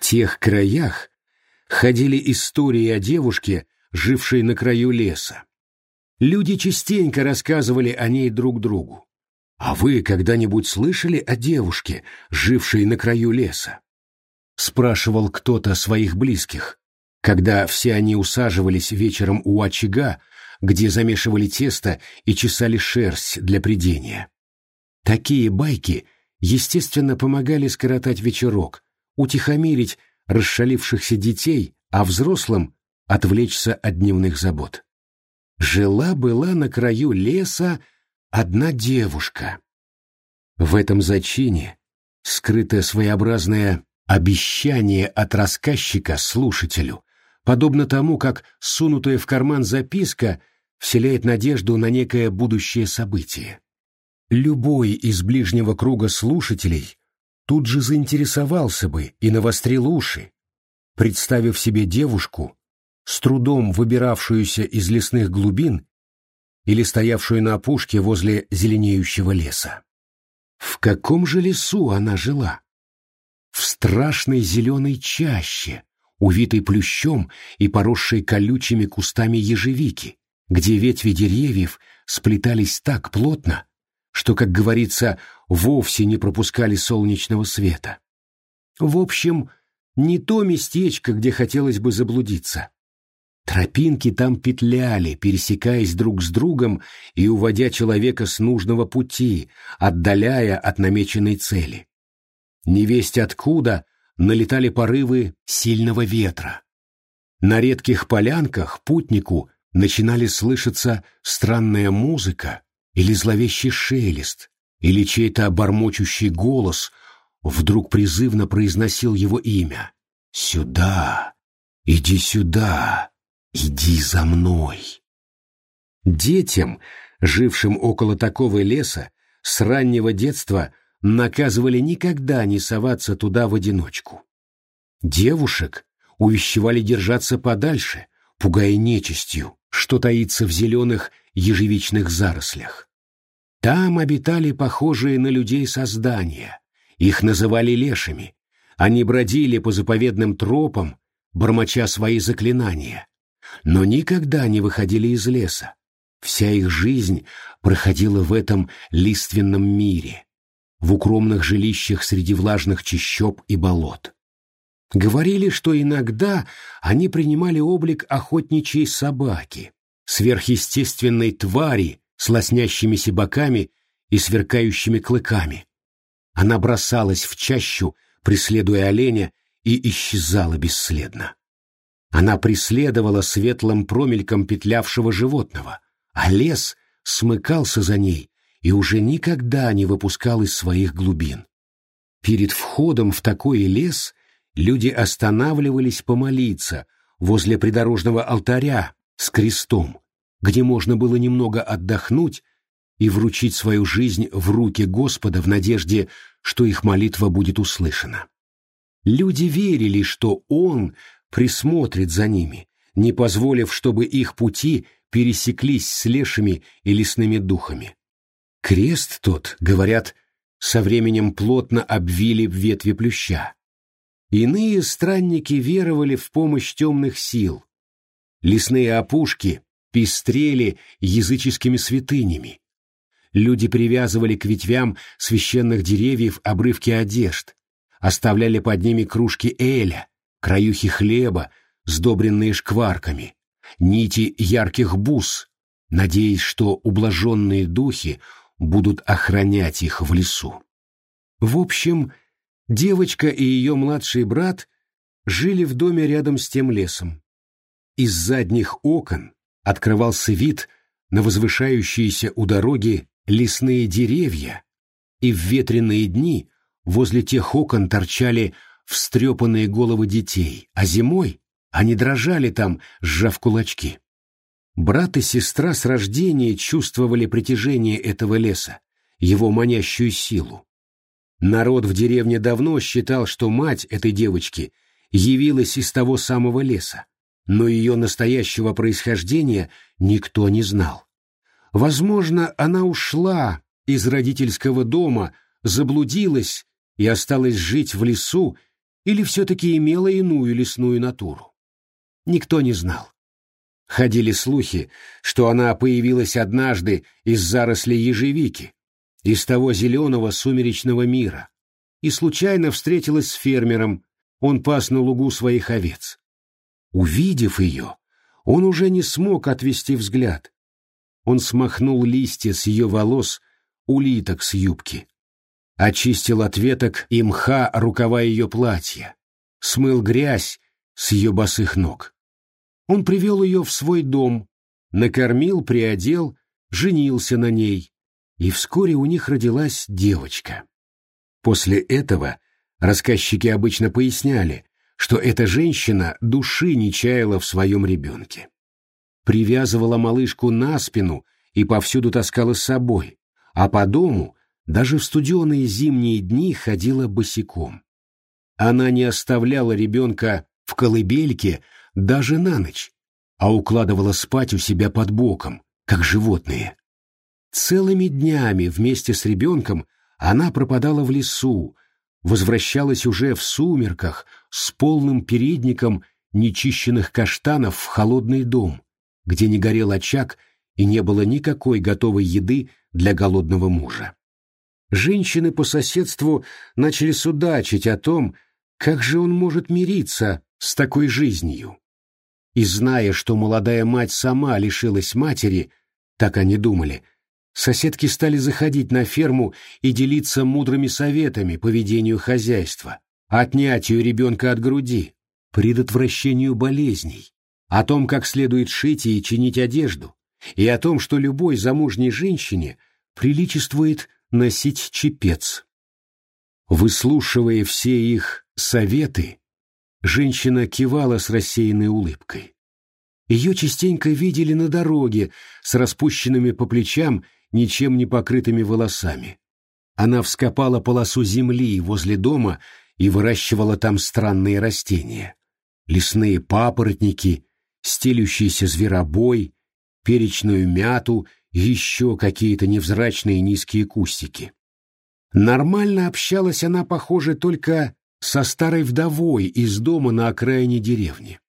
Тех краях ходили истории о девушке, жившей на краю леса. Люди частенько рассказывали о ней друг другу. А вы когда-нибудь слышали о девушке, жившей на краю леса? Спрашивал кто-то своих близких, когда все они усаживались вечером у очага, где замешивали тесто и чесали шерсть для придения. Такие байки, естественно, помогали скоротать вечерок, утихомирить расшалившихся детей, а взрослым отвлечься от дневных забот. Жила-была на краю леса одна девушка. В этом зачине скрыто своеобразное обещание от рассказчика слушателю, подобно тому, как сунутая в карман записка вселяет надежду на некое будущее событие. Любой из ближнего круга слушателей тут же заинтересовался бы и навострил уши, представив себе девушку, с трудом выбиравшуюся из лесных глубин или стоявшую на опушке возле зеленеющего леса. В каком же лесу она жила? В страшной зеленой чаще, увитой плющом и поросшей колючими кустами ежевики, где ветви деревьев сплетались так плотно, что, как говорится, вовсе не пропускали солнечного света. В общем, не то местечко, где хотелось бы заблудиться. Тропинки там петляли, пересекаясь друг с другом и уводя человека с нужного пути, отдаляя от намеченной цели. Невесть откуда налетали порывы сильного ветра. На редких полянках путнику начинали слышаться странная музыка, или зловещий шелест, или чей-то бормочущий голос вдруг призывно произносил его имя. «Сюда! Иди сюда! Иди за мной!» Детям, жившим около такого леса, с раннего детства наказывали никогда не соваться туда в одиночку. Девушек увещевали держаться подальше, пугая нечистью, что таится в зеленых ежевичных зарослях. Там обитали похожие на людей создания, их называли лешами. Они бродили по заповедным тропам, бормоча свои заклинания, но никогда не выходили из леса. Вся их жизнь проходила в этом лиственном мире, в укромных жилищах среди влажных чащоб и болот. Говорили, что иногда они принимали облик охотничьей собаки, сверхъестественной твари с лоснящимися боками и сверкающими клыками. Она бросалась в чащу, преследуя оленя, и исчезала бесследно. Она преследовала светлым промельком петлявшего животного, а лес смыкался за ней и уже никогда не выпускал из своих глубин. Перед входом в такой лес люди останавливались помолиться возле придорожного алтаря с крестом, где можно было немного отдохнуть и вручить свою жизнь в руки Господа в надежде, что их молитва будет услышана. Люди верили, что Он присмотрит за ними, не позволив, чтобы их пути пересеклись с лешими и лесными духами. Крест тот, говорят, со временем плотно обвили ветви плюща. Иные странники веровали в помощь темных сил. Лесные опушки пестрели языческими святынями. Люди привязывали к ветвям священных деревьев обрывки одежд, оставляли под ними кружки эля, краюхи хлеба, сдобренные шкварками, нити ярких бус, надеясь, что ублаженные духи будут охранять их в лесу. В общем, девочка и ее младший брат жили в доме рядом с тем лесом. Из задних окон открывался вид на возвышающиеся у дороги лесные деревья, и в ветреные дни возле тех окон торчали встрепанные головы детей, а зимой они дрожали там, сжав кулачки. Брат и сестра с рождения чувствовали притяжение этого леса, его манящую силу. Народ в деревне давно считал, что мать этой девочки явилась из того самого леса, но ее настоящего происхождения никто не знал. Возможно, она ушла из родительского дома, заблудилась и осталась жить в лесу или все-таки имела иную лесную натуру. Никто не знал. Ходили слухи, что она появилась однажды из зарослей ежевики, из того зеленого сумеречного мира, и случайно встретилась с фермером, он пас на лугу своих овец. Увидев ее, он уже не смог отвести взгляд. Он смахнул листья с ее волос, улиток с юбки. Очистил от веток и мха рукава ее платья. Смыл грязь с ее босых ног. Он привел ее в свой дом, накормил, приодел, женился на ней, и вскоре у них родилась девочка. После этого рассказчики обычно поясняли, что эта женщина души не чаяла в своем ребенке. Привязывала малышку на спину и повсюду таскала с собой, а по дому даже в студеные зимние дни ходила босиком. Она не оставляла ребенка в колыбельке даже на ночь, а укладывала спать у себя под боком, как животные. Целыми днями вместе с ребенком она пропадала в лесу, возвращалась уже в сумерках с полным передником нечищенных каштанов в холодный дом, где не горел очаг и не было никакой готовой еды для голодного мужа. Женщины по соседству начали судачить о том, как же он может мириться с такой жизнью. И зная, что молодая мать сама лишилась матери, так они думали, Соседки стали заходить на ферму и делиться мудрыми советами по ведению хозяйства, отнятию ребенка от груди, предотвращению болезней, о том, как следует шить и чинить одежду, и о том, что любой замужней женщине приличествует носить чепец. Выслушивая все их советы, женщина кивала с рассеянной улыбкой. Ее частенько видели на дороге с распущенными по плечам ничем не покрытыми волосами. Она вскопала полосу земли возле дома и выращивала там странные растения. Лесные папоротники, стелющийся зверобой, перечную мяту еще какие-то невзрачные низкие кустики. Нормально общалась она, похоже, только со старой вдовой из дома на окраине деревни.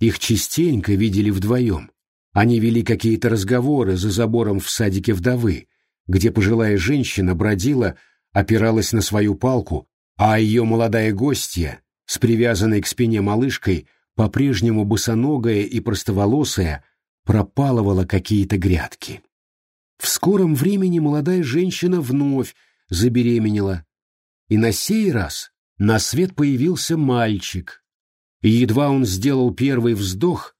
Их частенько видели вдвоем, они вели какие-то разговоры за забором в садике вдовы, где пожилая женщина бродила, опиралась на свою палку, а ее молодая гостья, с привязанной к спине малышкой, по-прежнему босоногая и простоволосая, пропалывала какие-то грядки. В скором времени молодая женщина вновь забеременела, и на сей раз на свет появился мальчик. И едва он сделал первый вздох,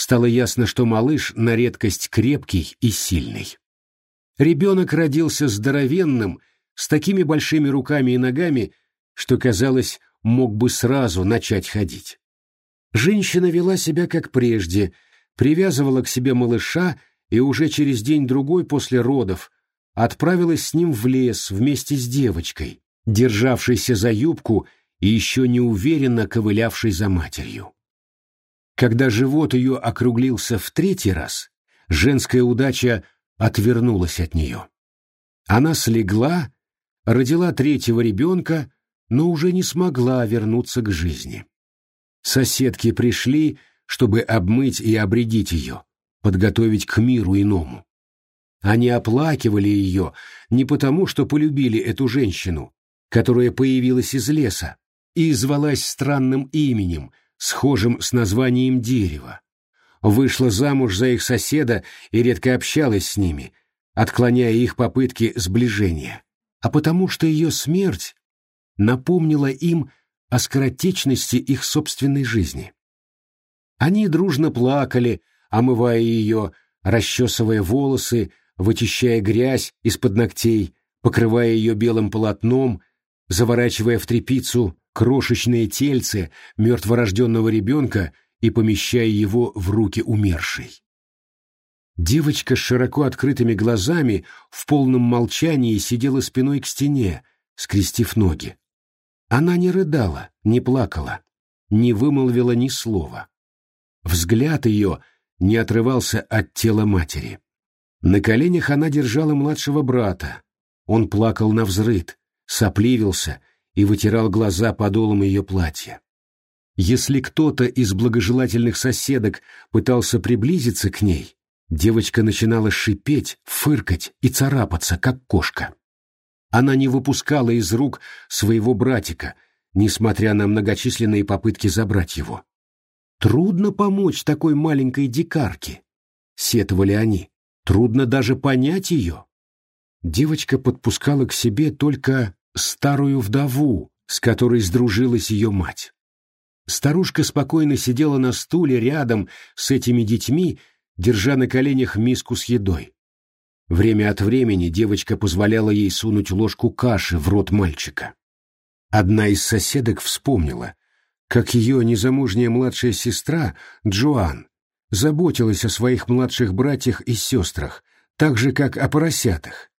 стало ясно, что малыш на редкость крепкий и сильный. Ребенок родился здоровенным, с такими большими руками и ногами, что, казалось, мог бы сразу начать ходить. Женщина вела себя как прежде, привязывала к себе малыша и уже через день-другой после родов отправилась с ним в лес вместе с девочкой, державшейся за юбку и еще неуверенно ковылявшей за матерью. Когда живот ее округлился в третий раз, женская удача отвернулась от нее. Она слегла, родила третьего ребенка, но уже не смогла вернуться к жизни. Соседки пришли, чтобы обмыть и обредить ее, подготовить к миру иному. Они оплакивали ее не потому, что полюбили эту женщину, которая появилась из леса и звалась странным именем, схожим с названием дерева. Вышла замуж за их соседа и редко общалась с ними, отклоняя их попытки сближения, а потому что ее смерть напомнила им о скоротечности их собственной жизни. Они дружно плакали, омывая ее, расчесывая волосы, вычищая грязь из-под ногтей, покрывая ее белым полотном, заворачивая в тряпицу крошечное тельце мертворожденного ребенка и помещая его в руки умершей. Девочка с широко открытыми глазами в полном молчании сидела спиной к стене, скрестив ноги. Она не рыдала, не плакала, не вымолвила ни слова. Взгляд ее не отрывался от тела матери. На коленях она держала младшего брата. Он плакал на взрыд, сопливился и вытирал глаза подолом ее платья. Если кто-то из благожелательных соседок пытался приблизиться к ней, девочка начинала шипеть, фыркать и царапаться, как кошка. Она не выпускала из рук своего братика, несмотря на многочисленные попытки забрать его. «Трудно помочь такой маленькой дикарке», — сетовали они. «Трудно даже понять ее». Девочка подпускала к себе только старую вдову, с которой сдружилась ее мать. Старушка спокойно сидела на стуле рядом с этими детьми, держа на коленях миску с едой. Время от времени девочка позволяла ей сунуть ложку каши в рот мальчика. Одна из соседок вспомнила, как ее незамужняя младшая сестра, Джоан, заботилась о своих младших братьях и сестрах, так же, как о поросятах.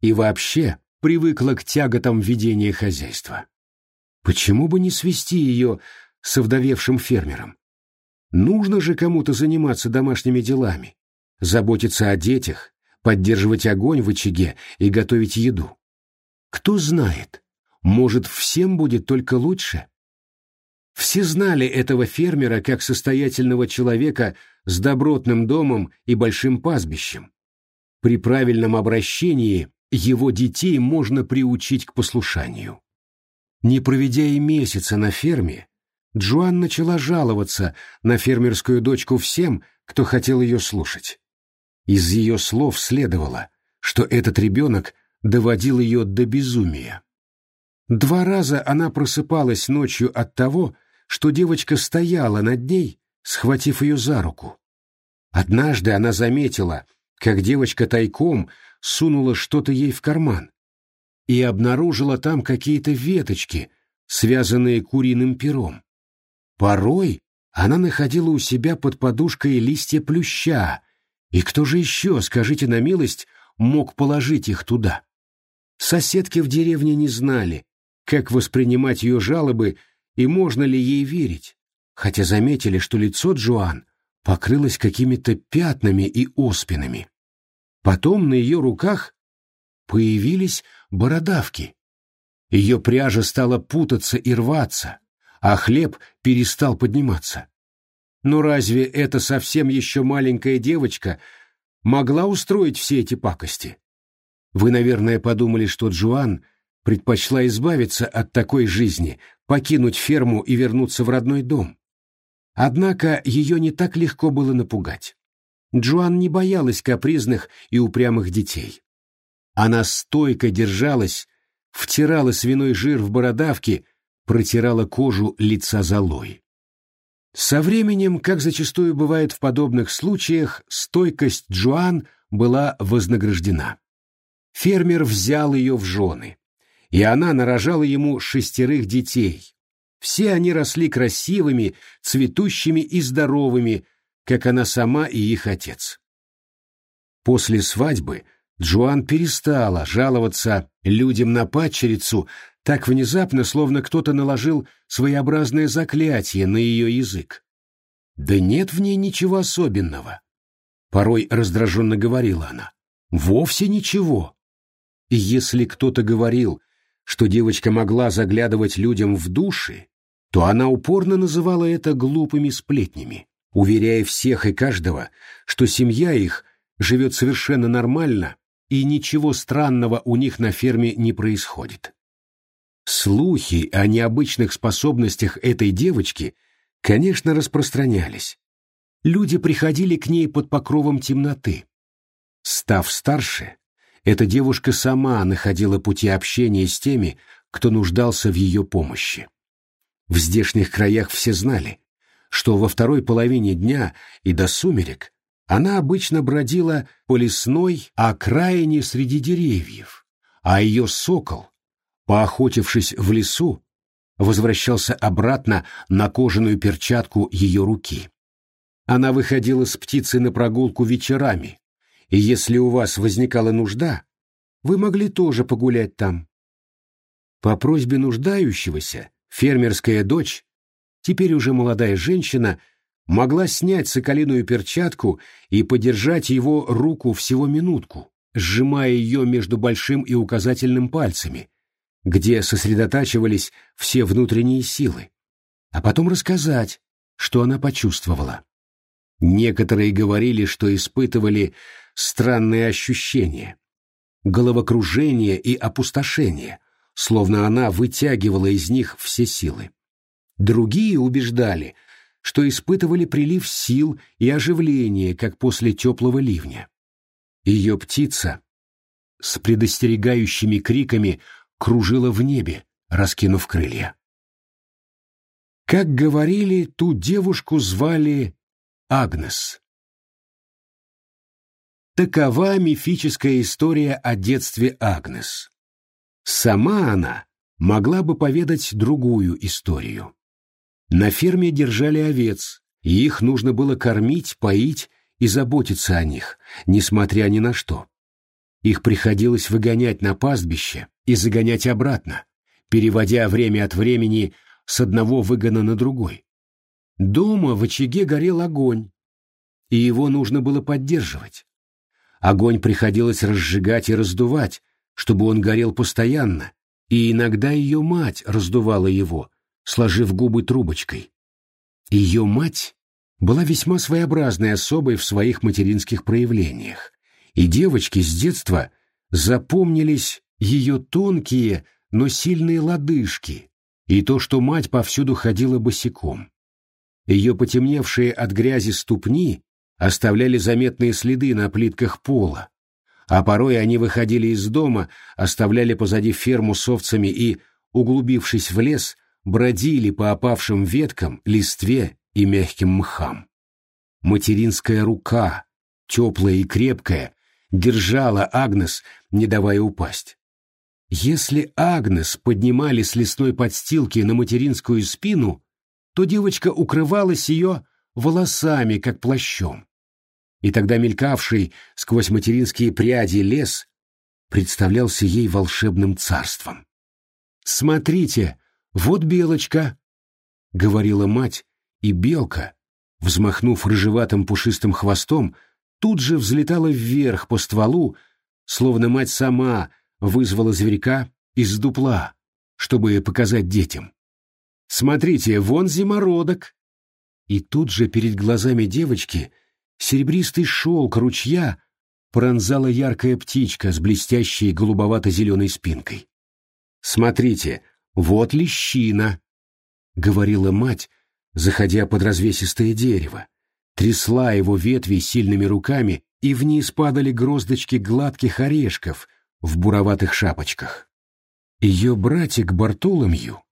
И вообще привыкла к тяготам ведения хозяйства. Почему бы не свести ее с овдовевшим фермером? Нужно же кому-то заниматься домашними делами, заботиться о детях, поддерживать огонь в очаге и готовить еду. Кто знает, может, всем будет только лучше? Все знали этого фермера как состоятельного человека с добротным домом и большим пастбищем. При правильном обращении его детей можно приучить к послушанию. Не проведя и месяца на ферме, Джоан начала жаловаться на фермерскую дочку всем, кто хотел ее слушать. Из ее слов следовало, что этот ребенок доводил ее до безумия. Два раза она просыпалась ночью от того, что девочка стояла над ней, схватив ее за руку. Однажды она заметила, как девочка тайком сунула что-то ей в карман и обнаружила там какие-то веточки, связанные куриным пером. Порой она находила у себя под подушкой листья плюща, и кто же еще, скажите на милость, мог положить их туда? Соседки в деревне не знали, как воспринимать ее жалобы и можно ли ей верить, хотя заметили, что лицо Джоан покрылось какими-то пятнами и оспинами. Потом на ее руках появились бородавки. Ее пряжа стала путаться и рваться, а хлеб перестал подниматься. Но разве эта совсем еще маленькая девочка могла устроить все эти пакости? Вы, наверное, подумали, что Джоан предпочла избавиться от такой жизни, покинуть ферму и вернуться в родной дом. Однако ее не так легко было напугать. Джоан не боялась капризных и упрямых детей. Она стойко держалась, втирала свиной жир в бородавки, протирала кожу лица золой. Со временем, как зачастую бывает в подобных случаях, стойкость Джоан была вознаграждена. Фермер взял ее в жены, и она нарожала ему шестерых детей. Все они росли красивыми, цветущими и здоровыми, как она сама и их отец. После свадьбы Джоан перестала жаловаться людям на падчерицу так внезапно, словно кто-то наложил своеобразное заклятие на ее язык. Да нет в ней ничего особенного. Порой раздраженно говорила она. Вовсе ничего. И если кто-то говорил, что девочка могла заглядывать людям в души, то она упорно называла это глупыми сплетнями, уверяя всех и каждого, что семья их живет совершенно нормально и ничего странного у них на ферме не происходит. Слухи о необычных способностях этой девочки, конечно, распространялись. Люди приходили к ней под покровом темноты. Став старше, эта девушка сама находила пути общения с теми, кто нуждался в ее помощи. В здешних краях все знали, что во второй половине дня и до сумерек она обычно бродила по лесной окраине среди деревьев, а ее сокол поохотившись в лесу, возвращался обратно на кожаную перчатку ее руки. Она выходила с птицей на прогулку вечерами, и если у вас возникала нужда, вы могли тоже погулять там. По просьбе нуждающегося фермерская дочь, теперь уже молодая женщина, могла снять соколиную перчатку и подержать его руку всего минутку, сжимая ее между большим и указательным пальцами, где сосредотачивались все внутренние силы, а потом рассказать, что она почувствовала. Некоторые говорили, что испытывали странные ощущения, головокружение и опустошение, словно она вытягивала из них все силы. Другие убеждали, что испытывали прилив сил и оживление, как после теплого ливня. Ее птица с предостерегающими криками кружила в небе, раскинув крылья. Как говорили, ту девушку звали Агнес. Такова мифическая история о детстве Агнес. Сама она могла бы поведать другую историю. На ферме держали овец, и их нужно было кормить, поить и заботиться о них, несмотря ни на что. Их приходилось выгонять на пастбище и загонять обратно, переводя время от времени с одного выгона на другой. Дома в очаге горел огонь, и его нужно было поддерживать. Огонь приходилось разжигать и раздувать, чтобы он горел постоянно, и иногда ее мать раздувала его, сложив губы трубочкой. Ее мать была весьма своеобразной особой в своих материнских проявлениях, и девочки с детства запомнились ее тонкие, но сильные лодыжки, и то, что мать повсюду ходила босиком. Ее потемневшие от грязи ступни оставляли заметные следы на плитках пола, а порой они выходили из дома, оставляли позади ферму с овцами и, углубившись в лес, бродили по опавшим веткам, листве и мягким мхам. Материнская рука, теплая и крепкая, держала Агнес, не давая упасть. Если Агнес поднимали с лесной подстилки на материнскую спину, то девочка укрывалась ее волосами, как плащом. И тогда мелькавший сквозь материнские пряди лес представлялся ей волшебным царством. «Смотрите, вот белочка!» — говорила мать, и белка, взмахнув рыжеватым пушистым хвостом, тут же взлетала вверх по стволу, словно мать сама вызвала зверька из дупла, чтобы показать детям. «Смотрите, вон зимородок!» И тут же перед глазами девочки серебристый шелк ручья пронзала яркая птичка с блестящей голубовато-зеленой спинкой. «Смотрите, вот лещина!» — говорила мать, заходя под развесистое дерево, трясла его ветви сильными руками, и вниз падали гроздочки гладких орешков — в буроватых шапочках. Ее братик Бартоломью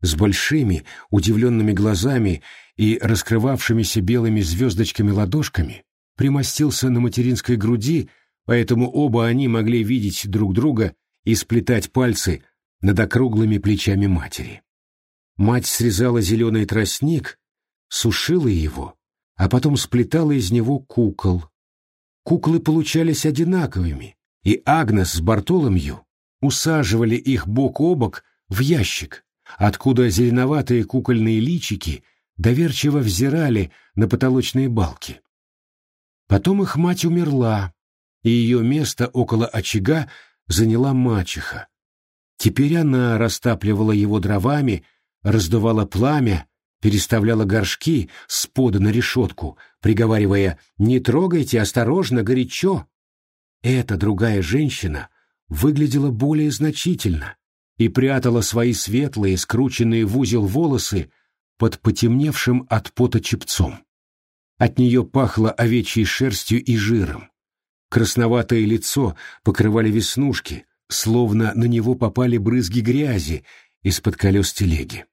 с большими удивленными глазами и раскрывавшимися белыми звездочками-ладошками примостился на материнской груди, поэтому оба они могли видеть друг друга и сплетать пальцы над округлыми плечами матери. Мать срезала зеленый тростник, сушила его, а потом сплетала из него кукол. Куклы получались одинаковыми, и Агнес с Бартоломью усаживали их бок о бок в ящик, откуда зеленоватые кукольные личики доверчиво взирали на потолочные балки. Потом их мать умерла, и ее место около очага заняла мачеха. Теперь она растапливала его дровами, раздувала пламя, переставляла горшки с пода на решетку, приговаривая «Не трогайте, осторожно, горячо!» Эта другая женщина выглядела более значительно и прятала свои светлые, скрученные в узел волосы под потемневшим от пота чепцом. От нее пахло овечьей шерстью и жиром. Красноватое лицо покрывали веснушки, словно на него попали брызги грязи из-под колес телеги.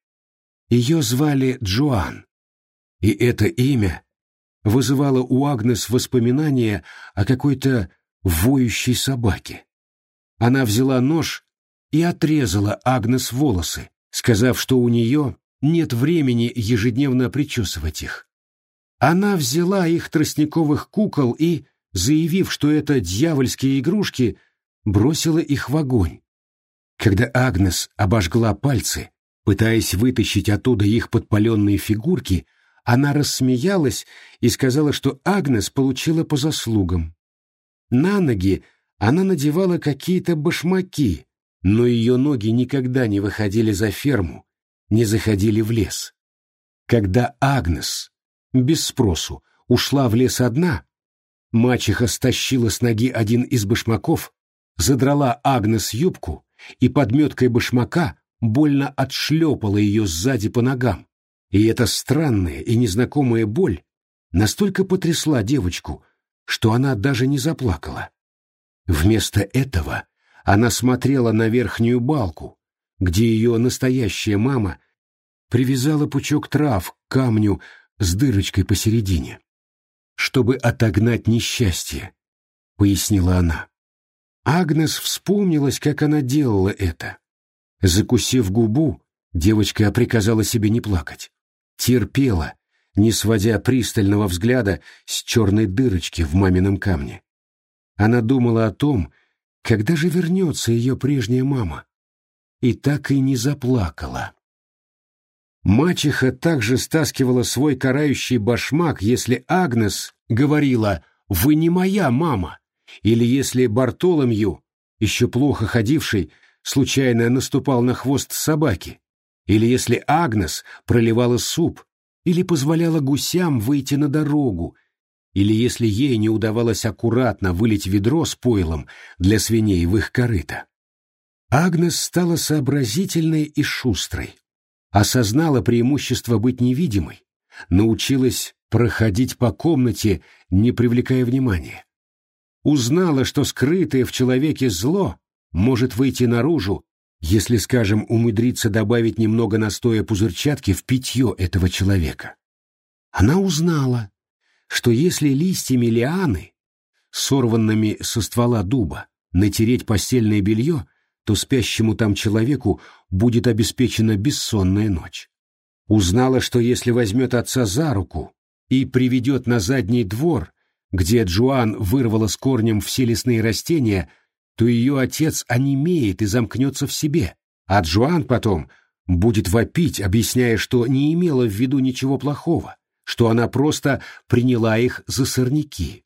Ее звали Джоан, и это имя вызывало у Агнес воспоминания о какой-то воющей собаки. Она взяла нож и отрезала Агнес волосы, сказав, что у нее нет времени ежедневно причесывать их. Она взяла их тростниковых кукол и, заявив, что это дьявольские игрушки, бросила их в огонь. Когда Агнес обожгла пальцы, пытаясь вытащить оттуда их подпаленные фигурки, она рассмеялась и сказала, что Агнес получила по заслугам. На ноги она надевала какие-то башмаки, но ее ноги никогда не выходили за ферму, не заходили в лес. Когда Агнес, без спросу, ушла в лес одна, мачеха стащила с ноги один из башмаков, задрала Агнес юбку и подметкой башмака больно отшлепала ее сзади по ногам. И эта странная и незнакомая боль настолько потрясла девочку, что она даже не заплакала. Вместо этого она смотрела на верхнюю балку, где ее настоящая мама привязала пучок трав к камню с дырочкой посередине. «Чтобы отогнать несчастье», — пояснила она. Агнес вспомнилась, как она делала это. Закусив губу, девочка приказала себе не плакать. Терпела, не сводя пристального взгляда с черной дырочки в мамином камне. Она думала о том, когда же вернется ее прежняя мама, и так и не заплакала. Мачеха также стаскивала свой карающий башмак, если Агнес говорила «Вы не моя мама», или если Бартоломью, еще плохо ходивший, случайно наступал на хвост собаки, или если Агнес проливала суп, или позволяла гусям выйти на дорогу, или если ей не удавалось аккуратно вылить ведро с пойлом для свиней в их корыто. Агнес стала сообразительной и шустрой, осознала преимущество быть невидимой, научилась проходить по комнате, не привлекая внимания. Узнала, что скрытое в человеке зло может выйти наружу, если, скажем, умудриться добавить немного настоя пузырчатки в питье этого человека. Она узнала, что если листьями лианы, сорванными со ствола дуба, натереть постельное белье, то спящему там человеку будет обеспечена бессонная ночь. Узнала, что если возьмет отца за руку и приведет на задний двор, где Джоан вырвала с корнем все лесные растения, то ее отец онемеет и замкнется в себе, а Джоан потом будет вопить, объясняя, что не имела в виду ничего плохого, что она просто приняла их за сорняки.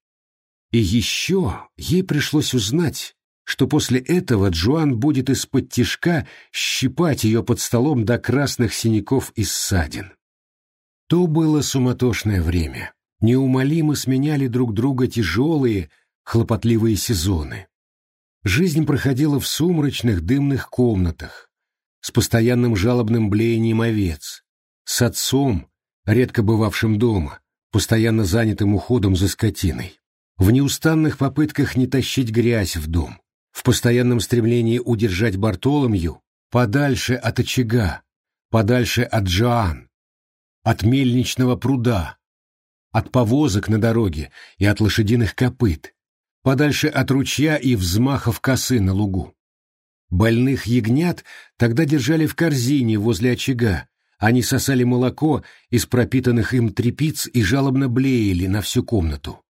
И еще ей пришлось узнать, что после этого Джоан будет из-под тишка щипать ее под столом до красных синяков и ссадин. То было суматошное время. Неумолимо сменяли друг друга тяжелые, хлопотливые сезоны. Жизнь проходила в сумрачных дымных комнатах, с постоянным жалобным блеянием овец, с отцом, редко бывавшим дома, постоянно занятым уходом за скотиной, в неустанных попытках не тащить грязь в дом, в постоянном стремлении удержать Бартоломью подальше от очага, подальше от Джоан, от мельничного пруда, от повозок на дороге и от лошадиных копыт, подальше от ручья и взмахов косы на лугу. Больных ягнят тогда держали в корзине возле очага, они сосали молоко из пропитанных им трепиц и жалобно блеяли на всю комнату.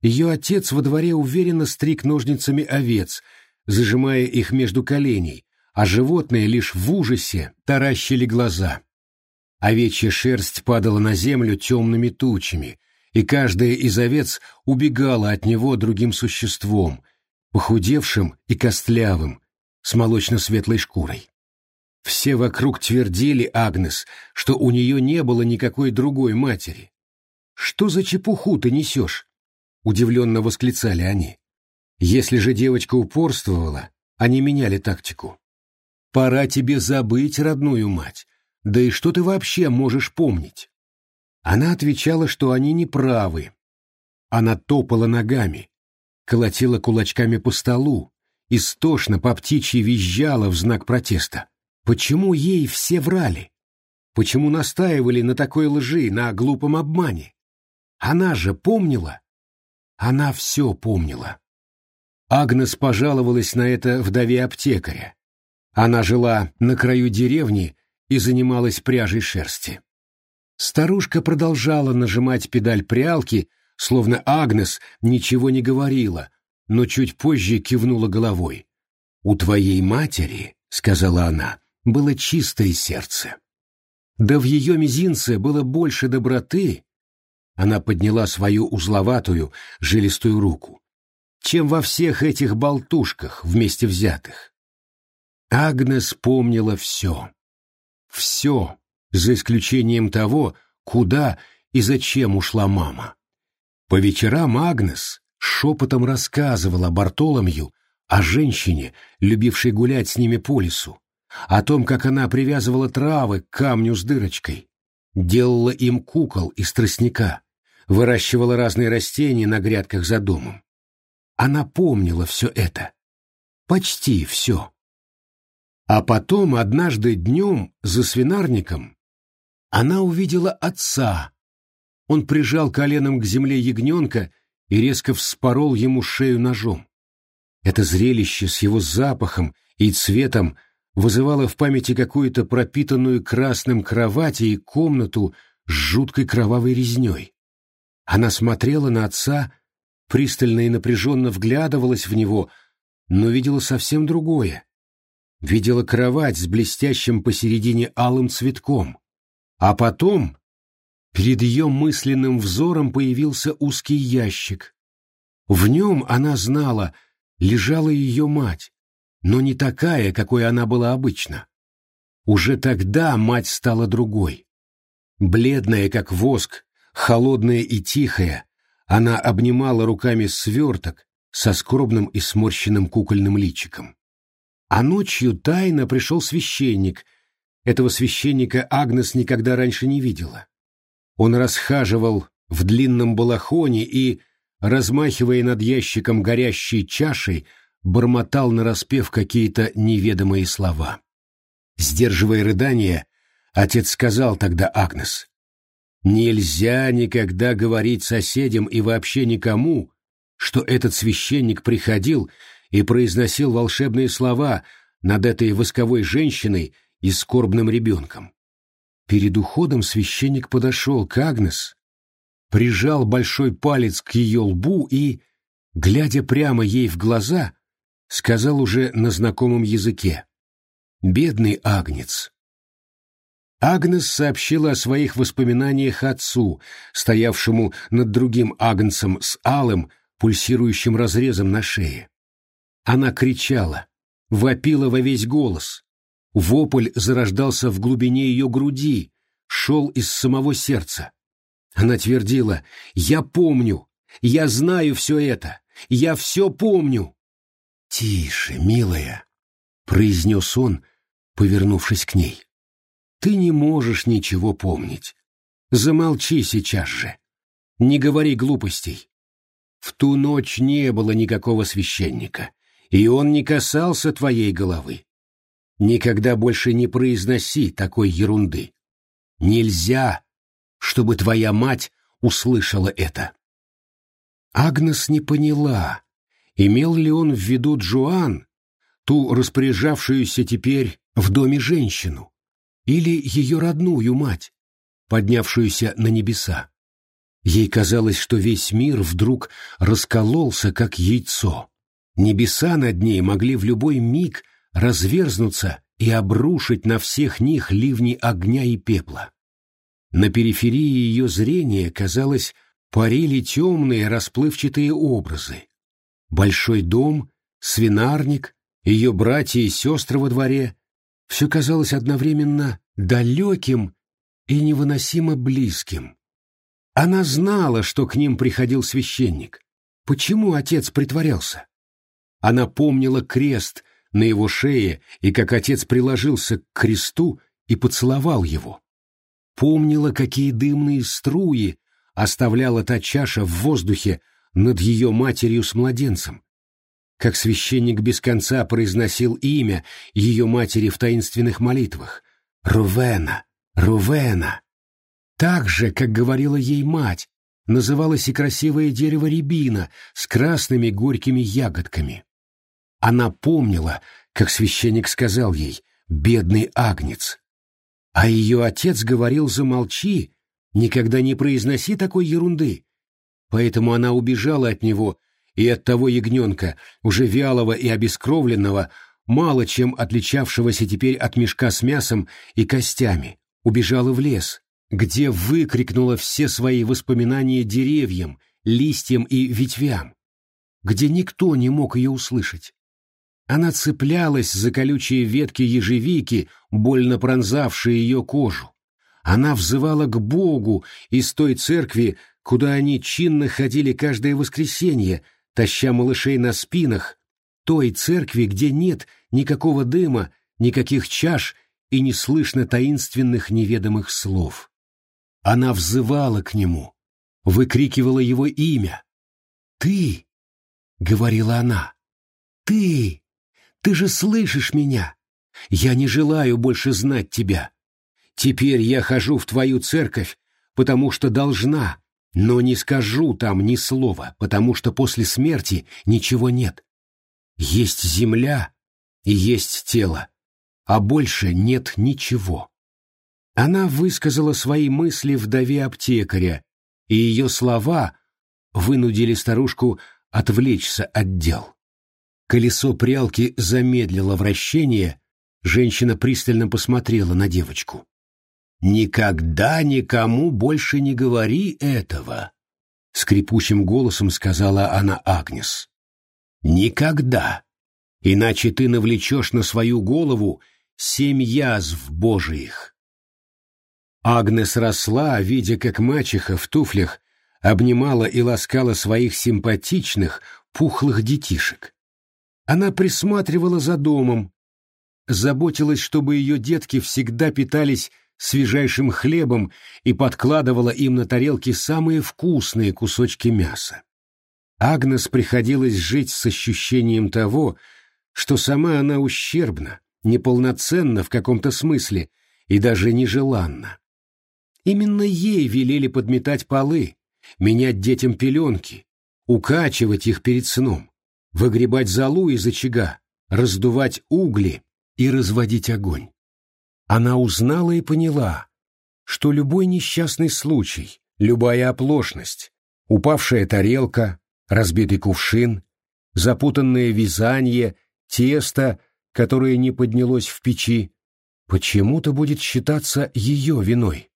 Ее отец во дворе уверенно стриг ножницами овец, зажимая их между коленей, а животные лишь в ужасе таращили глаза. Овечья шерсть падала на землю темными тучами, и каждая из овец убегала от него другим существом, похудевшим и костлявым, с молочно-светлой шкурой. Все вокруг твердили Агнес, что у нее не было никакой другой матери. «Что за чепуху ты несешь?» — удивленно восклицали они. Если же девочка упорствовала, они меняли тактику. «Пора тебе забыть родную мать. Да и что ты вообще можешь помнить?» Она отвечала, что они не правы. Она топала ногами, колотила кулачками по столу, истошно по птичьи визжала в знак протеста. Почему ей все врали? Почему настаивали на такой лжи, на глупом обмане? Она же помнила. Она все помнила. Агнес пожаловалась на это вдове аптекаря. Она жила на краю деревни и занималась пряжей шерсти. Старушка продолжала нажимать педаль прялки, словно Агнес ничего не говорила, но чуть позже кивнула головой. «У твоей матери, — сказала она, было чистое сердце. Да в ее мизинце было больше доброты, она подняла свою узловатую, жилистую руку, чем во всех этих болтушках вместе взятых. Агнес помнила все. Все, за исключением того, куда и зачем ушла мама. По вечерам Агнес шепотом рассказывала Бартоломью о женщине, любившей гулять с ними по лесу, о том, как она привязывала травы к камню с дырочкой, делала им кукол из тростника, выращивала разные растения на грядках за домом. Она помнила все это. Почти все. А потом, однажды днем, за свинарником, она увидела отца. Он прижал коленом к земле ягненка и резко вспорол ему шею ножом. Это зрелище с его запахом и цветом вызывало в памяти какую-то пропитанную красным кровать и комнату с жуткой кровавой резней. Она смотрела на отца, пристально и напряженно вглядывалась в него, но видела совсем другое. Видела кровать с блестящим посередине алым цветком. А потом перед ее мысленным взором появился узкий ящик. В нем, она знала, лежала ее мать, но не такая, какой она была обычно. Уже тогда мать стала другой. Бледная, как воск, холодная и тихая, она обнимала руками сверток со скорбным и сморщенным кукольным личиком. А ночью тайно пришел священник — этого священника Агнес никогда раньше не видела. Он расхаживал в длинном балахоне и, размахивая над ящиком горящей чашей, бормотал нараспев какие-то неведомые слова. Сдерживая рыдание, отец сказал тогда Агнес, «Нельзя никогда говорить соседям и вообще никому, что этот священник приходил и произносил волшебные слова над этой восковой женщиной и скорбным ребенком. Перед уходом священник подошел к Агнес, прижал большой палец к ее лбу и, глядя прямо ей в глаза, сказал уже на знакомом языке. «Бедный Агнец». Агнес сообщила о своих воспоминаниях отцу, стоявшему над другим Агнцем с алым, пульсирующим разрезом на шее. Она кричала, вопила во весь голос, Вопль зарождался в глубине ее груди, шел из самого сердца. Она твердила «Я помню, я знаю все это, я все помню». «Тише, милая», — произнес он, повернувшись к ней. «Ты не можешь ничего помнить. Замолчи сейчас же. Не говори глупостей. В ту ночь не было никакого священника, и он не касался твоей головы. Никогда больше не произноси такой ерунды. Нельзя, чтобы твоя мать услышала это. Агнес не поняла, имел ли он в виду Джоан, ту распоряжавшуюся теперь в доме женщину, или ее родную мать, поднявшуюся на небеса. Ей казалось, что весь мир вдруг раскололся, как яйцо. Небеса над ней могли в любой миг разверзнуться и обрушить на всех них ливни огня и пепла. На периферии ее зрения, казалось, парили темные расплывчатые образы. Большой дом, свинарник, ее братья и сестры во дворе — все казалось одновременно далеким и невыносимо близким. Она знала, что к ним приходил священник. Почему отец притворялся? Она помнила крест, на его шее и как отец приложился к кресту и поцеловал его. Помнила, какие дымные струи оставляла та чаша в воздухе над ее матерью с младенцем, как священник без конца произносил имя ее матери в таинственных молитвах «Рувена! Рувена!» Так же, как говорила ей мать, называлось и красивое дерево рябина с красными горькими ягодками. Она помнила, как священник сказал ей «бедный агнец». А ее отец говорил «замолчи, никогда не произноси такой ерунды». Поэтому она убежала от него и от того ягненка, уже вялого и обескровленного, мало чем отличавшегося теперь от мешка с мясом и костями, убежала в лес, где выкрикнула все свои воспоминания деревьям, листьям и ветвям, где никто не мог ее услышать. Она цеплялась за колючие ветки ежевики, больно пронзавшие ее кожу. Она взывала к Богу из той церкви, куда они чинно ходили каждое воскресенье, таща малышей на спинах, той церкви, где нет никакого дыма, никаких чаш и не слышно таинственных неведомых слов. Она взывала к нему, выкрикивала его имя. «Ты!» — говорила она. «Ты! Ты же слышишь меня! Я не желаю больше знать тебя. Теперь я хожу в твою церковь, потому что должна, но не скажу там ни слова, потому что после смерти ничего нет. Есть земля и есть тело, а больше нет ничего. Она высказала свои мысли вдове аптекаря, и ее слова вынудили старушку отвлечься от дел. Колесо прялки замедлило вращение, женщина пристально посмотрела на девочку. «Никогда никому больше не говори этого», — скрипучим голосом сказала она Агнес. «Никогда, иначе ты навлечешь на свою голову семь язв божиих». Агнес росла, видя, как мачеха в туфлях обнимала и ласкала своих симпатичных, пухлых детишек. Она присматривала за домом, заботилась, чтобы ее детки всегда питались свежайшим хлебом и подкладывала им на тарелки самые вкусные кусочки мяса. Агнес приходилось жить с ощущением того, что сама она ущербна, неполноценна в каком-то смысле и даже нежеланна. Именно ей велели подметать полы, менять детям пеленки, укачивать их перед сном, выгребать золу из очага, раздувать угли и разводить огонь. Она узнала и поняла, что любой несчастный случай, любая оплошность, упавшая тарелка, разбитый кувшин, запутанное вязание, тесто, которое не поднялось в печи, почему-то будет считаться ее виной.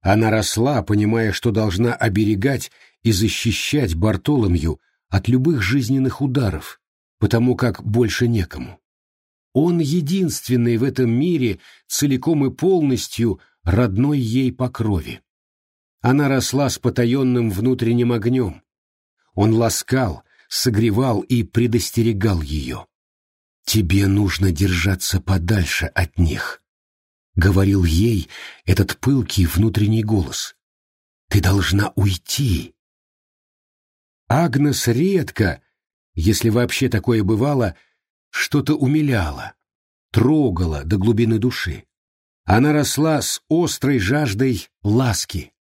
Она росла, понимая, что должна оберегать и защищать Бартоломью от любых жизненных ударов, потому как больше некому. Он единственный в этом мире, целиком и полностью родной ей по крови. Она росла с потаенным внутренним огнем. Он ласкал, согревал и предостерегал ее. «Тебе нужно держаться подальше от них», — говорил ей этот пылкий внутренний голос. «Ты должна уйти». Агнес редко, если вообще такое бывало, — что-то умиляло, трогало до глубины души. Она росла с острой жаждой ласки,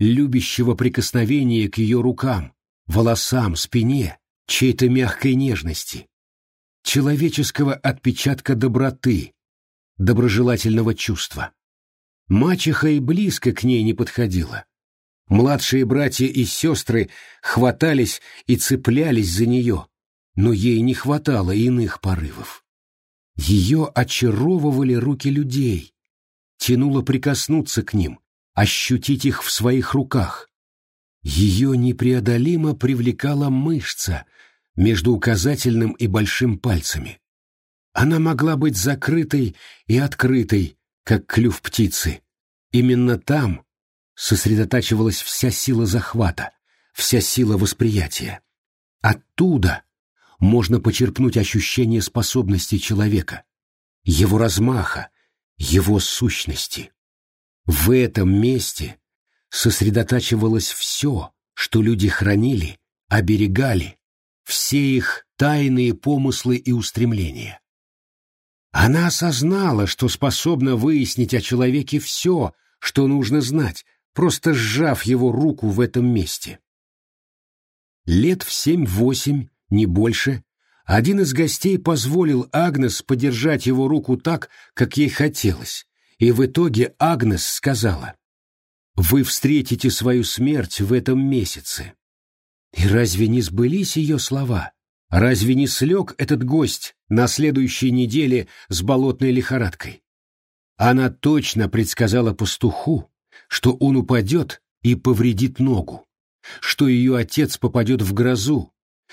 любящего прикосновения к ее рукам, волосам, спине, чьей-то мягкой нежности, человеческого отпечатка доброты, доброжелательного чувства. Мачеха и близко к ней не подходила. Младшие братья и сестры хватались и цеплялись за нее, но ей не хватало иных порывов. Ее очаровывали руки людей, тянуло прикоснуться к ним, ощутить их в своих руках. Ее непреодолимо привлекала мышца между указательным и большим пальцами. Она могла быть закрытой и открытой, как клюв птицы. Именно там сосредотачивалась вся сила захвата, вся сила восприятия. Оттуда можно почерпнуть ощущение способности человека, его размаха, его сущности. В этом месте сосредотачивалось все, что люди хранили, оберегали, все их тайные помыслы и устремления. Она осознала, что способна выяснить о человеке все, что нужно знать, просто сжав его руку в этом месте. Лет в семь-восемь не больше, один из гостей позволил Агнес подержать его руку так, как ей хотелось, и в итоге Агнес сказала, «Вы встретите свою смерть в этом месяце». И разве не сбылись ее слова? Разве не слег этот гость на следующей неделе с болотной лихорадкой? Она точно предсказала пастуху, что он упадет и повредит ногу, что ее отец попадет в грозу,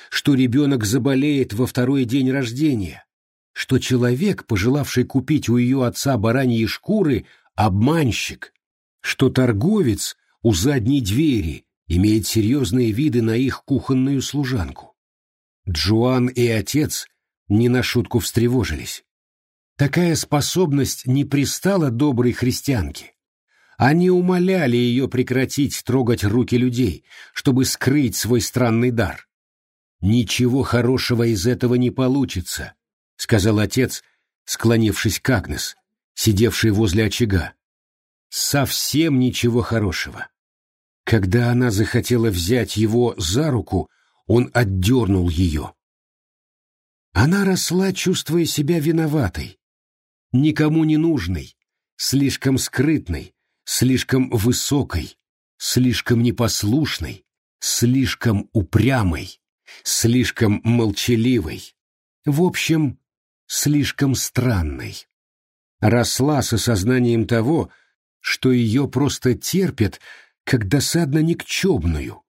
что ребенок заболеет во второй день рождения, что человек, пожелавший купить у ее отца бараньи шкуры, обманщик, что торговец у задней двери имеет серьезные виды на их кухонную служанку. Джоан и отец не на шутку встревожились. Такая способность не пристала доброй христианке. Они умоляли ее прекратить трогать руки людей, чтобы скрыть свой странный дар. «Ничего хорошего из этого не получится», — сказал отец, склонившись к Агнес, сидевшей возле очага. «Совсем ничего хорошего». Когда она захотела взять его за руку, он отдернул ее. Она росла, чувствуя себя виноватой, никому не нужной, слишком скрытной, слишком высокой, слишком непослушной, слишком упрямой, слишком молчаливой, в общем, слишком странной. Росла с осознанием того, что ее просто терпят, как досадно никчемную,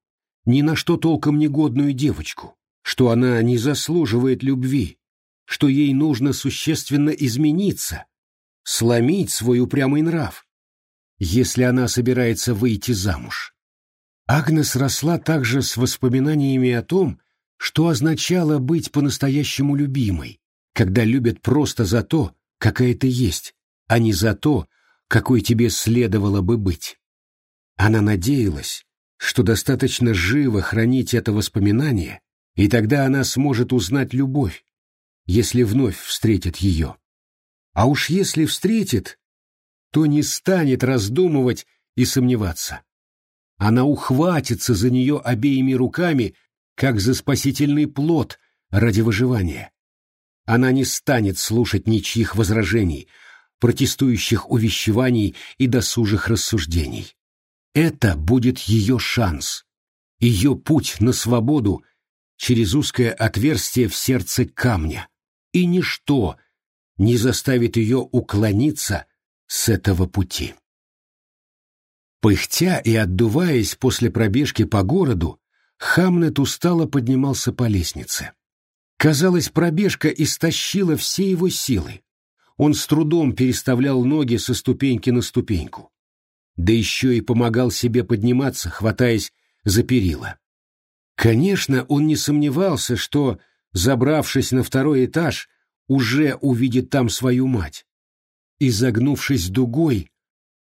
ни на что толком негодную девочку, что она не заслуживает любви, что ей нужно существенно измениться, сломить свой упрямый нрав, если она собирается выйти замуж. Агнес росла также с воспоминаниями о том, что означало быть по-настоящему любимой, когда любят просто за то, какая ты есть, а не за то, какой тебе следовало бы быть. Она надеялась, что достаточно живо хранить это воспоминание, и тогда она сможет узнать любовь, если вновь встретит ее. А уж если встретит, то не станет раздумывать и сомневаться. Она ухватится за нее обеими руками, как за спасительный плод ради выживания. Она не станет слушать ничьих возражений, протестующих увещеваний и досужих рассуждений. Это будет ее шанс, ее путь на свободу через узкое отверстие в сердце камня, и ничто не заставит ее уклониться с этого пути. Пыхтя и отдуваясь после пробежки по городу, Хамнет устало поднимался по лестнице. Казалось, пробежка истощила все его силы. Он с трудом переставлял ноги со ступеньки на ступеньку. Да еще и помогал себе подниматься, хватаясь за перила. Конечно, он не сомневался, что, забравшись на второй этаж, уже увидит там свою мать. Изогнувшись дугой,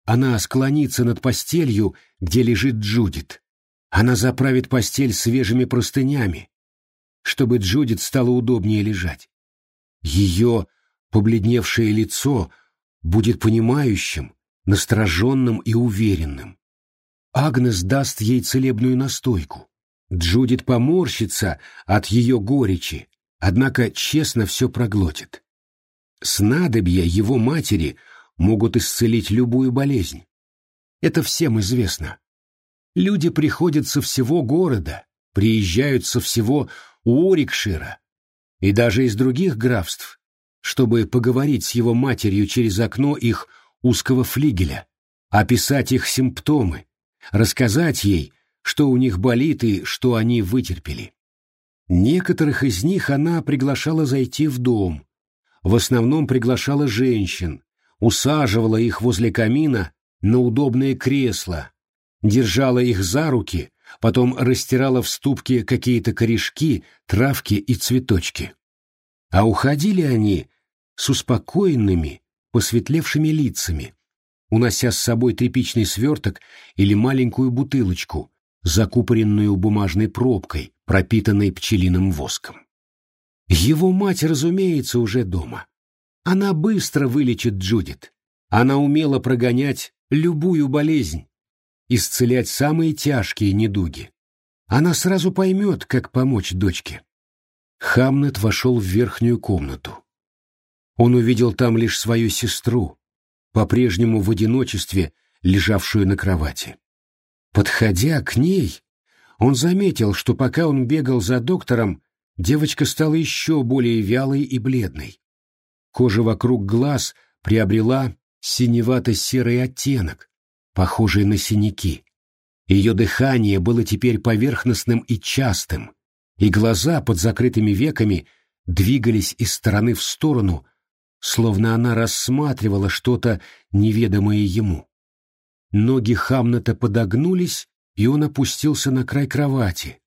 она склонится над постелью, где лежит Джудит. Она заправит постель свежими простынями, чтобы Джудит стало удобнее лежать. Ее побледневшее лицо будет понимающим, настороженным и уверенным. Агнес даст ей целебную настойку. Джудит поморщится от ее горечи, однако честно все проглотит. Снадобья его матери могут исцелить любую болезнь. Это всем известно. Люди приходят со всего города, приезжают со всего Уорикшира и даже из других графств, чтобы поговорить с его матерью через окно их узкого флигеля, описать их симптомы, рассказать ей, что у них болит и что они вытерпели. Некоторых из них она приглашала зайти в дом, в основном приглашала женщин, усаживала их возле камина на удобные кресла, держала их за руки, потом растирала в ступке какие-то корешки, травки и цветочки. А уходили они с успокоенными, посветлевшими лицами, унося с собой тряпичный сверток или маленькую бутылочку, закупоренную бумажной пробкой, пропитанной пчелиным воском. Его мать, разумеется, уже дома. Она быстро вылечит Джудит. Она умела прогонять любую болезнь, исцелять самые тяжкие недуги. Она сразу поймет, как помочь дочке. Хамнет вошел в верхнюю комнату. Он увидел там лишь свою сестру, по-прежнему в одиночестве, лежавшую на кровати. Подходя к ней, он заметил, что пока он бегал за доктором, девочка стала еще более вялой и бледной. Кожа вокруг глаз приобрела синевато-серый оттенок, похожий на синяки. Ее дыхание было теперь поверхностным и частым. и глаза под закрытыми веками двигались из стороны в сторону, словно она рассматривала что-то неведомое ему. Ноги Хамната подогнулись, и он опустился на край кровати.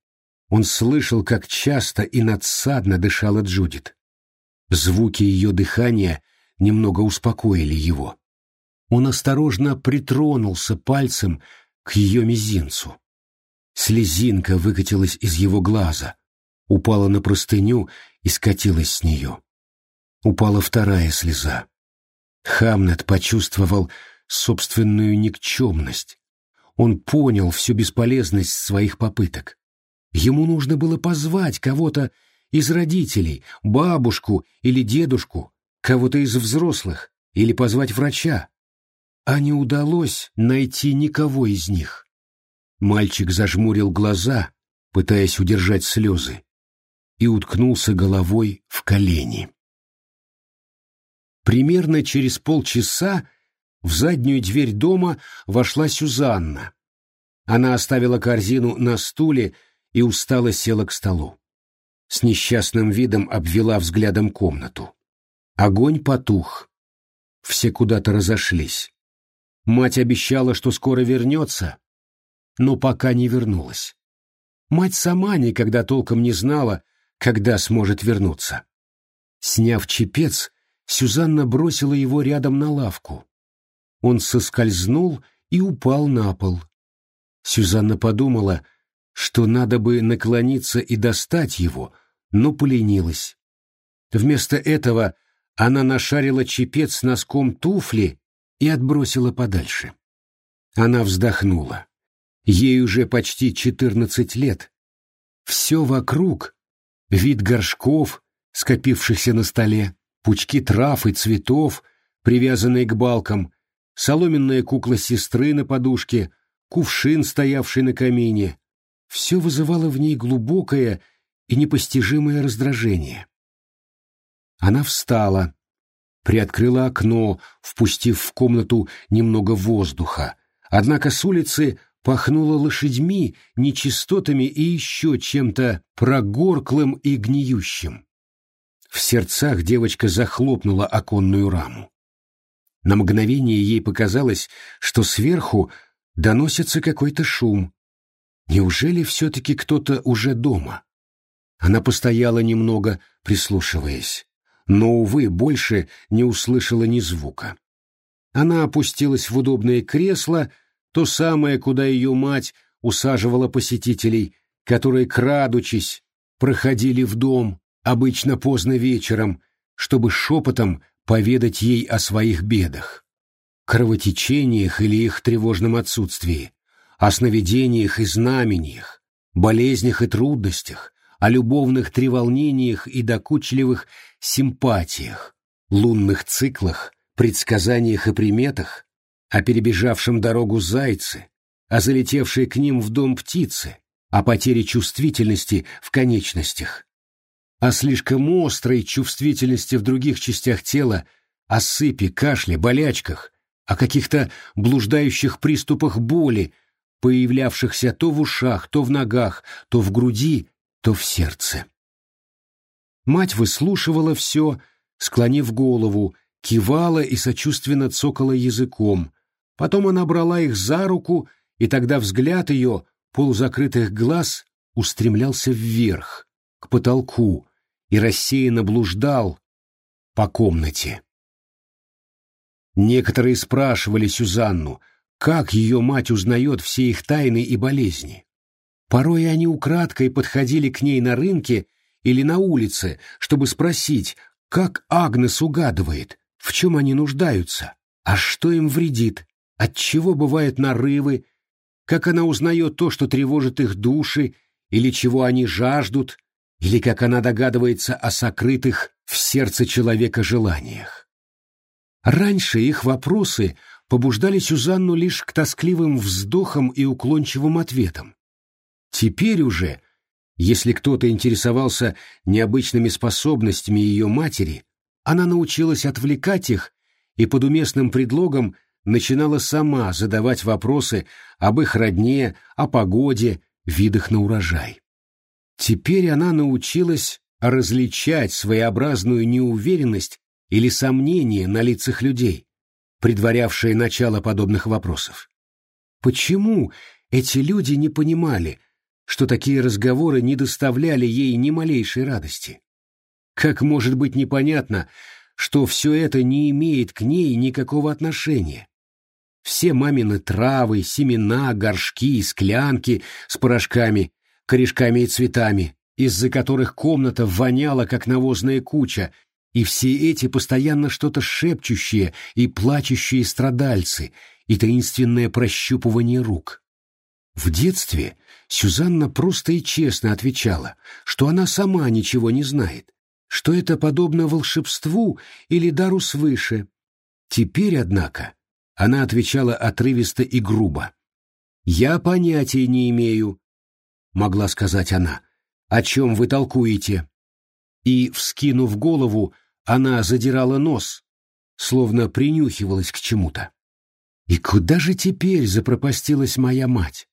Он слышал, как часто и надсадно дышала Джудит. Звуки ее дыхания немного успокоили его. Он осторожно притронулся пальцем к ее мизинцу. Слезинка выкатилась из его глаза, упала на простыню и скатилась с нее. Упала вторая слеза. Хамнет почувствовал собственную никчемность. Он понял всю бесполезность своих попыток. Ему нужно было позвать кого-то из родителей, бабушку или дедушку, кого-то из взрослых, или позвать врача. А не удалось найти никого из них. Мальчик зажмурил глаза, пытаясь удержать слезы, и уткнулся головой в колени. Примерно через полчаса в заднюю дверь дома вошла Сюзанна. Она оставила корзину на стуле и устало села к столу. С несчастным видом обвела взглядом комнату. Огонь потух. Все куда-то разошлись. Мать обещала, что скоро вернется, но пока не вернулась. Мать сама никогда толком не знала, когда сможет вернуться. Сняв чепец, Сюзанна бросила его рядом на лавку. Он соскользнул и упал на пол. Сюзанна подумала, что надо бы наклониться и достать его, но поленилась. Вместо этого она нашарила чепец носком туфли и отбросила подальше. Она вздохнула. Ей уже почти четырнадцать лет. Все вокруг — вид горшков, скопившихся на столе, пучки трав и цветов, привязанные к балкам, соломенная кукла сестры на подушке, кувшин, стоявший на камине. Все вызывало в ней глубокое и непостижимое раздражение. Она встала, приоткрыла окно, впустив в комнату немного воздуха. Однако с улицы пахнуло лошадьми, нечистотами и еще чем-то прогорклым и гниющим. В сердцах девочка захлопнула оконную раму. На мгновение ей показалось, что сверху доносится какой-то шум. Неужели все-таки кто-то уже дома? Она постояла немного, прислушиваясь но, увы, больше не услышала ни звука. Она опустилась в удобное кресло, то самое, куда ее мать усаживала посетителей, которые, крадучись, проходили в дом, обычно поздно вечером, чтобы шепотом поведать ей о своих бедах, кровотечениях или их тревожном отсутствии, о сновидениях и знамениях, болезнях и трудностях, о любовных треволнениях и докучливых симпатиях, лунных циклах, предсказаниях и приметах, о перебежавшем дорогу зайце, о залетевшей к ним в дом птице, о потере чувствительности в конечностях, о слишком острой чувствительности в других частях тела, о сыпи, кашле, болячках, о каких-то блуждающих приступах боли, появлявшихся то в ушах, то в ногах, то в груди, то в сердце. Мать выслушивала все, склонив голову, кивала и сочувственно цокала языком. Потом она брала их за руку, и тогда взгляд ее, полузакрытых глаз, устремлялся вверх, к потолку, и рассеянно блуждал по комнате. Некоторые спрашивали Сюзанну, как ее мать узнает все их тайны и болезни. Порой они украдкой подходили к ней на рынке или на улице, чтобы спросить, как Агнес угадывает, в чем они нуждаются, а что им вредит, от чего бывают нарывы, как она узнает то, что тревожит их души, или чего они жаждут, или как она догадывается о сокрытых в сердце человека желаниях. Раньше их вопросы побуждали Сюзанну лишь к тоскливым вздохам и уклончивым ответам. Теперь уже, если кто-то интересовался необычными способностями ее матери, она научилась отвлекать их и под уместным предлогом начинала сама задавать вопросы об их родне, о погоде, видах на урожай. Теперь она научилась различать своеобразную неуверенность или сомнение на лицах людей, предварявшие начало подобных вопросов. Почему эти люди не понимали, что такие разговоры не доставляли ей ни малейшей радости? Как может быть непонятно, что все это не имеет к ней никакого отношения? Все мамины травы, семена, горшки, склянки с порошками, корешками и цветами, из-за которых комната воняла, как навозная куча, и все эти постоянно что-то шепчущие и плачущие страдальцы, и таинственное прощупывание рук. В детстве Сюзанна просто и честно отвечала, что она сама ничего не знает, что это подобно волшебству или дару свыше. Теперь, однако, она отвечала отрывисто и грубо. «Я понятия не имею», — могла сказать она, — «о чем вы толкуете?» И, вскинув голову, она задирала нос, словно принюхивалась к чему-то. И куда же теперь запропастилась моя мать?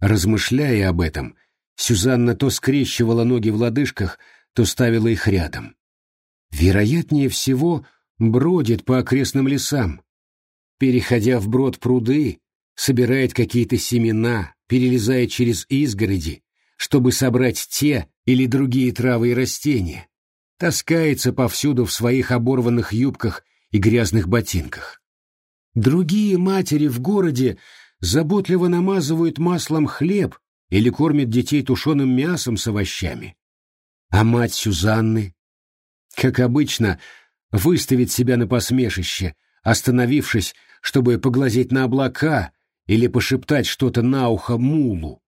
Размышляя об этом, Сюзанна то скрещивала ноги в лодыжках, то ставила их рядом. Вероятнее всего, бродит по окрестным лесам, переходя вброд пруды, собирает какие-то семена, перелезая через изгороди, чтобы собрать те или другие травы и растения, таскается повсюду в своих оборванных юбках и грязных ботинках. Другие матери в городе заботливо намазывают маслом хлеб или кормят детей тушеным мясом с овощами. А мать Сюзанны, как обычно, выставит себя на посмешище, остановившись чтобы поглазеть на облака или пошептать что-то на ухо мулу,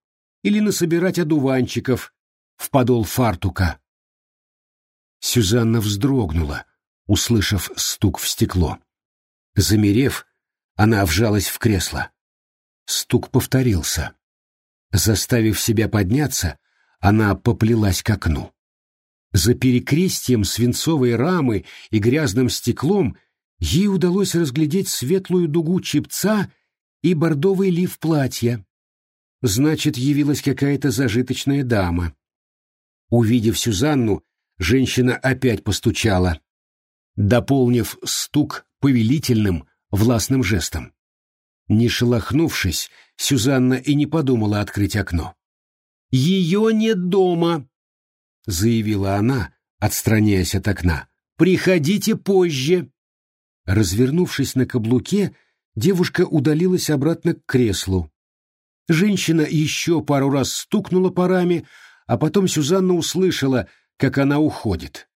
или насобирать одуванчиков в подол фартука. Сюзанна вздрогнула, услышав стук в стекло. Замерев, она вжалась в кресло. Стук повторился. Заставив себя подняться, она поплелась к окну. За перекрестием свинцовой рамы и грязным стеклом ей удалось разглядеть светлую дугу чепца и бордовый лиф платья. Значит, явилась какая-то зажиточная дама. Увидев Сюзанну, женщина опять постучала, дополнив стук повелительным, властным жестом. Не шелохнувшись, Сюзанна и не подумала открыть окно. «Ее нет дома!» — заявила она, отстраняясь от окна. «Приходите позже!» Развернувшись на каблуке, девушка удалилась обратно к креслу. Женщина еще пару раз стукнула парами, а потом Сюзанна услышала, как она уходит.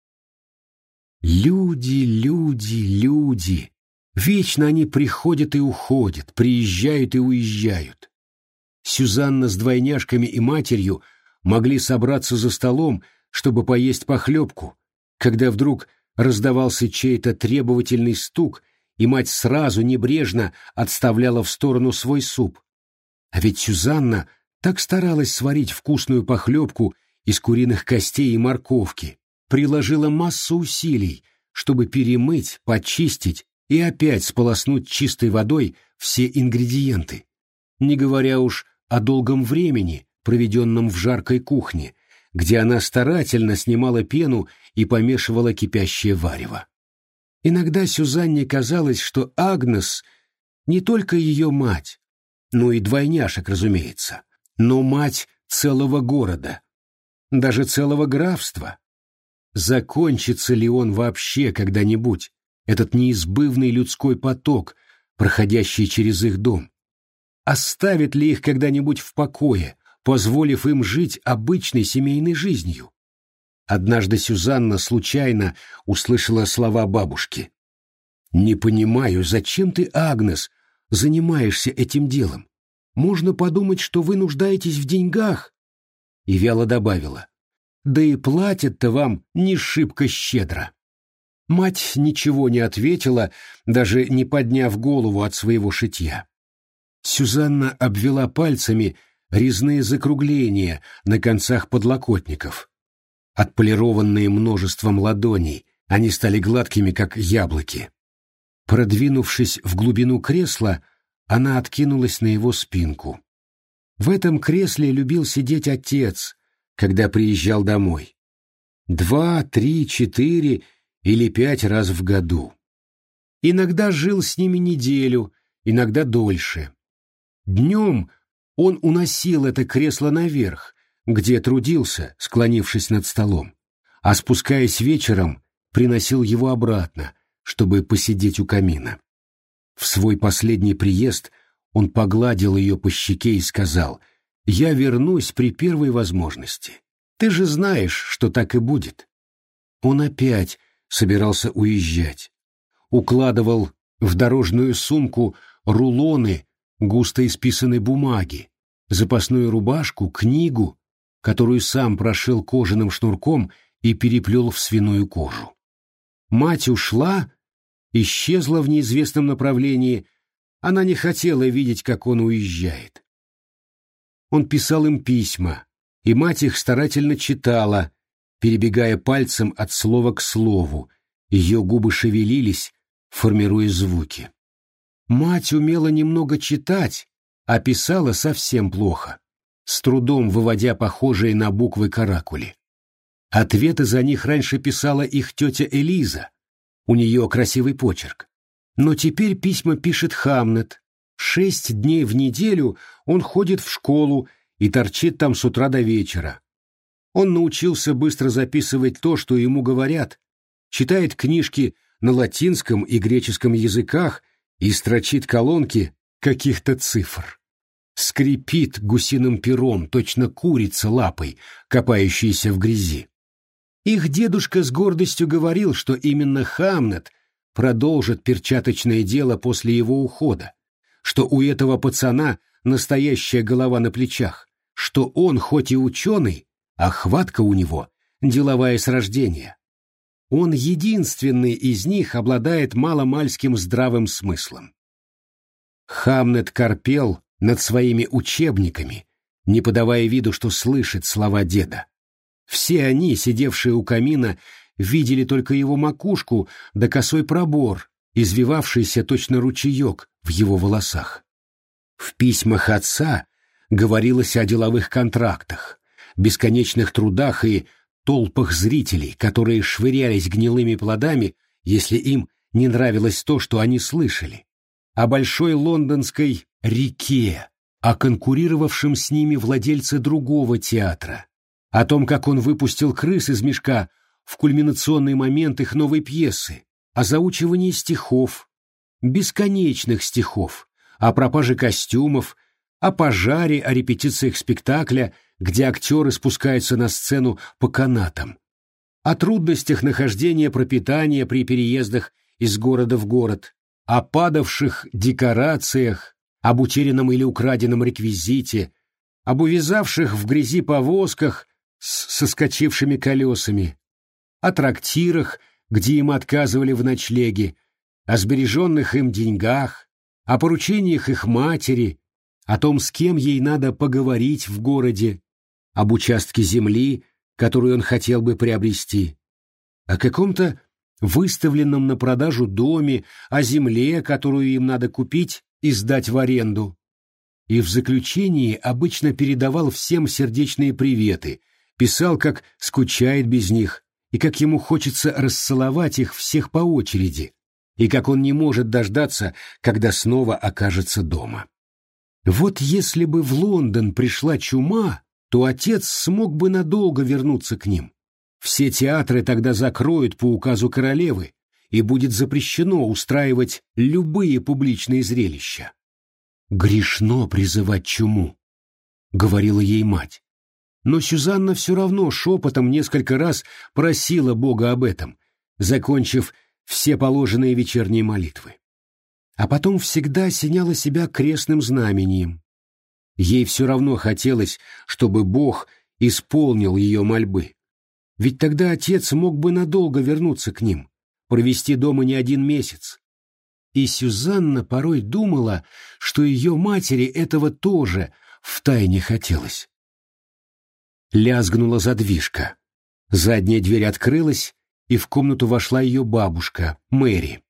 Люди, люди, люди. Вечно они приходят и уходят, приезжают и уезжают. Сюзанна с двойняшками и матерью могли собраться за столом, чтобы поесть похлебку, когда вдруг раздавался чей-то требовательный стук, и мать сразу небрежно отставляла в сторону свой суп. А ведь Сюзанна так старалась сварить вкусную похлебку из куриных костей и морковки, приложила массу усилий, чтобы перемыть, почистить и опять сполоснуть чистой водой все ингредиенты. Не говоря уж о долгом времени, проведенном в жаркой кухне, где она старательно снимала пену и помешивала кипящее варево. Иногда Сюзанне казалось, что Агнес не только ее мать, но и двойняшек, разумеется, но мать целого города, даже целого графства. Закончится ли он вообще когда-нибудь, этот неизбывный людской поток, проходящий через их дом? Оставит ли их когда-нибудь в покое, позволив им жить обычной семейной жизнью? Однажды Сюзанна случайно услышала слова бабушки. «Не понимаю, зачем ты, Агнес, занимаешься этим делом? Можно подумать, что вы нуждаетесь в деньгах». И вяло добавила. «Да и платят-то вам не шибко щедро». Мать ничего не ответила, даже не подняв голову от своего шитья. Сюзанна обвела пальцами резные закругления на концах подлокотников. Отполированные множеством ладоней, они стали гладкими, как яблоки. Продвинувшись в глубину кресла, она откинулась на его спинку. В этом кресле любил сидеть отец, когда приезжал домой. Два, три, четыре или пять раз в году. Иногда жил с ними неделю, иногда дольше. Днем он уносил это кресло наверх, где трудился, склонившись над столом, а спускаясь вечером, приносил его обратно, чтобы посидеть у камина. В свой последний приезд он погладил ее по щеке и сказал, «Я вернусь при первой возможности. Ты же знаешь, что так и будет». Он опять собирался уезжать. Укладывал в дорожную сумку рулоны густо исписанной бумаги, запасную рубашку, книгу, которую сам прошил кожаным шнурком и переплел в свиную кожу. Мать ушла, исчезла в неизвестном направлении, она не хотела видеть, как он уезжает. Он писал им письма, и мать их старательно читала, перебегая пальцем от слова к слову, ее губы шевелились, формируя звуки. Мать умела немного читать, а писала совсем плохо, с трудом выводя похожие на буквы каракули. Ответы за них раньше писала их тетя Элиза, у нее красивый почерк. Но теперь письма пишет Хамнет. Шесть дней в неделю он ходит в школу и торчит там с утра до вечера. Он научился быстро записывать то, что ему говорят, читает книжки на латинском и греческом языках и строчит колонки каких-то цифр. Скрипит гусиным пером, точно курица лапой, копающаяся в грязи. Их дедушка с гордостью говорил, что именно Хамнет продолжит перчаточное дело после его ухода, что у этого пацана настоящая голова на плечах, что он хоть и ученый, а хватка у него деловая с рождения. Он единственный из них обладает маломальским здравым смыслом. Хамнет корпел над своими учебниками, не подавая виду, что слышит слова деда. Все они, сидевшие у камина, видели только его макушку да косой пробор, извивавшийся точно ручеек в его волосах. В письмах отца говорилось о деловых контрактах, бесконечных трудах и толпах зрителей, которые швырялись гнилыми плодами, если им не нравилось то, что они слышали, о большой лондонской реке, о конкурировавшем с ними владельце другого театра, о том, как он выпустил крыс из мешка в кульминационный момент их новой пьесы, о заучивании стихов, бесконечных стихов, о пропаже костюмов, о пожаре, о репетициях спектакля, где актеры спускаются на сцену по канатам, о трудностях нахождения пропитания при переездах из города в город, о падавших декорациях, об утерянном или украденном реквизите, об увязавших в грязи повозках с соскочившими колесами, о трактирах, где им отказывали в ночлеге, о сбереженных им деньгах, о поручениях их матери, о том, с кем ей надо поговорить в городе, об участке земли, которую он хотел бы приобрести, о каком-то выставленном на продажу доме, о земле, которую им надо купить и сдать в аренду. И в заключении обычно передавал всем сердечные приветы, писал, как скучает без них, и как ему хочется расцеловать их всех по очереди, и как он не может дождаться, когда снова окажется дома. Вот если бы в Лондон пришла чума, то отец смог бы надолго вернуться к ним. Все театры тогда закроют по указу королевы, и будет запрещено устраивать любые публичные зрелища. «Грешно призывать чуму», — говорила ей мать. Но Сюзанна все равно шепотом несколько раз просила Бога об этом, закончив все положенные вечерние молитвы. А потом всегда осеняла себя крестным знамением. Ей все равно хотелось, чтобы Бог исполнил ее мольбы. Ведь тогда отец мог бы надолго вернуться к ним, провести дома не один месяц. И Сюзанна порой думала, что ее матери этого тоже втайне хотелось. Лязгнула задвижка. Задняя дверь открылась, и в комнату вошла ее бабушка, Мэри.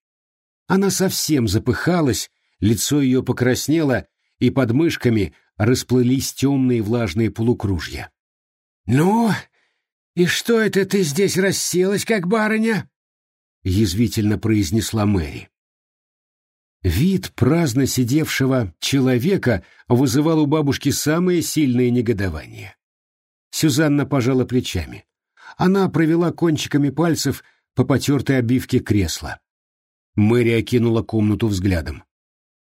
Она совсем запыхалась, лицо ее покраснело, и под мышками расплылись темные влажные полукружья. «Ну, и что это ты здесь расселась, как барыня?» — язвительно произнесла Мэри. Вид праздно сидевшего человека вызывал у бабушки самое сильное негодование. Сюзанна пожала плечами. Она провела кончиками пальцев по потертой обивке кресла. Мэри окинула комнату взглядом.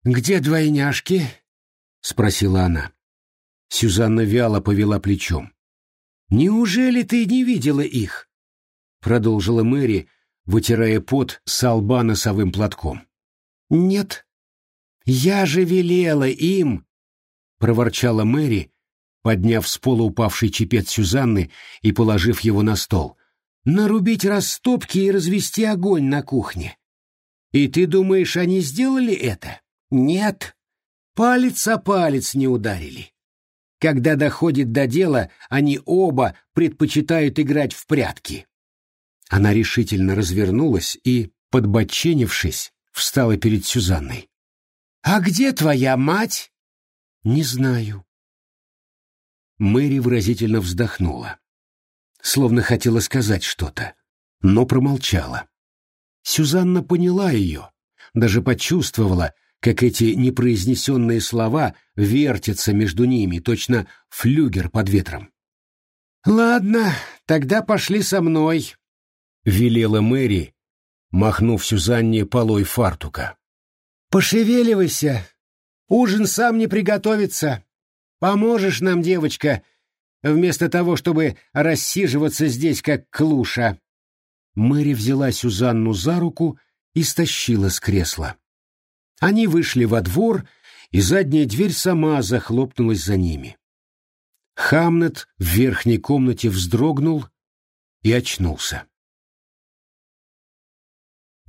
«Где двойняшки?» — спросила она. Сюзанна вяло повела плечом. «Неужели ты не видела их?» — продолжила Мэри, вытирая пот с лба носовым платком. «Нет. Я же велела им!» — проворчала Мэри, подняв с пола упавший чепец Сюзанны и положив его на стол. «Нарубить растопки и развести огонь на кухне. И ты думаешь, они сделали это? Нет. Палец о палец не ударили. Когда доходит до дела, они оба предпочитают играть в прятки». Она решительно развернулась и, подбоченившись, встала перед Сюзанной. «А где твоя мать?» «Не знаю». Мэри выразительно вздохнула, словно хотела сказать что-то, но промолчала. Сюзанна поняла ее, даже почувствовала, как эти непроизнесенные слова вертятся между ними, точно флюгер под ветром. «Ладно, тогда пошли со мной», — велела Мэри, махнув Сюзанне полой фартука. «Пошевеливайся! Ужин сам не приготовится. Поможешь нам, девочка, вместо того, чтобы рассиживаться здесь, как клуша». Мэри взяла Сюзанну за руку и стащила с кресла. Они вышли во двор, и задняя дверь сама захлопнулась за ними. Хамнет в верхней комнате вздрогнул и очнулся.